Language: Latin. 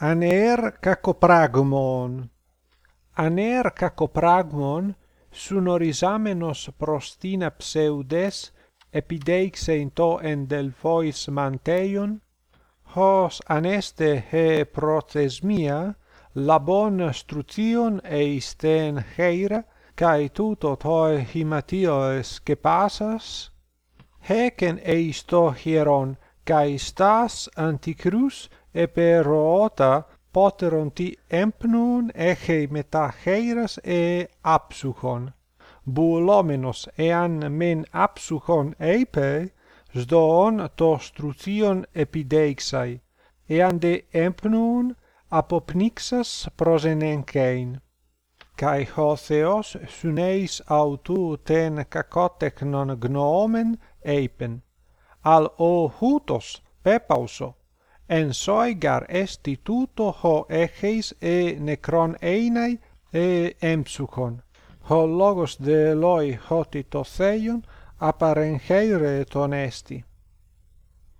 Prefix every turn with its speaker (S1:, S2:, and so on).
S1: aner kakopragmon. Aner kakopragmon sunorisamenos prostina pseudes epideixein to en delphois manteion, hos aneste he prothesmia labon struthion eisten heira, cae tuto toi himatioes cepasas, hecen eisto hieron, cae stas anticrus επερωώτα πότερον τι έμπνουν έχει μετά χέιρας ε άψουχον. Μπουλόμενος εάν μεν άψουχον έπε, σδοόν το στρουθίον επιδέξαι, εάν δε έμπνουν αποπνίξας προσενέγκαιν. Καί ο Θεός συνέης αυτού τεν κακότεκνον γνώμεν έπεν, αλ ο χούτος πέπαυσο, εν σοιγάρ εστι τούτο ho έχεις ε νεκρόν είναι ε emψυχον. Ο λόγος δε ελόι ότι το θέιον απαρεγχέιρε τον έστι.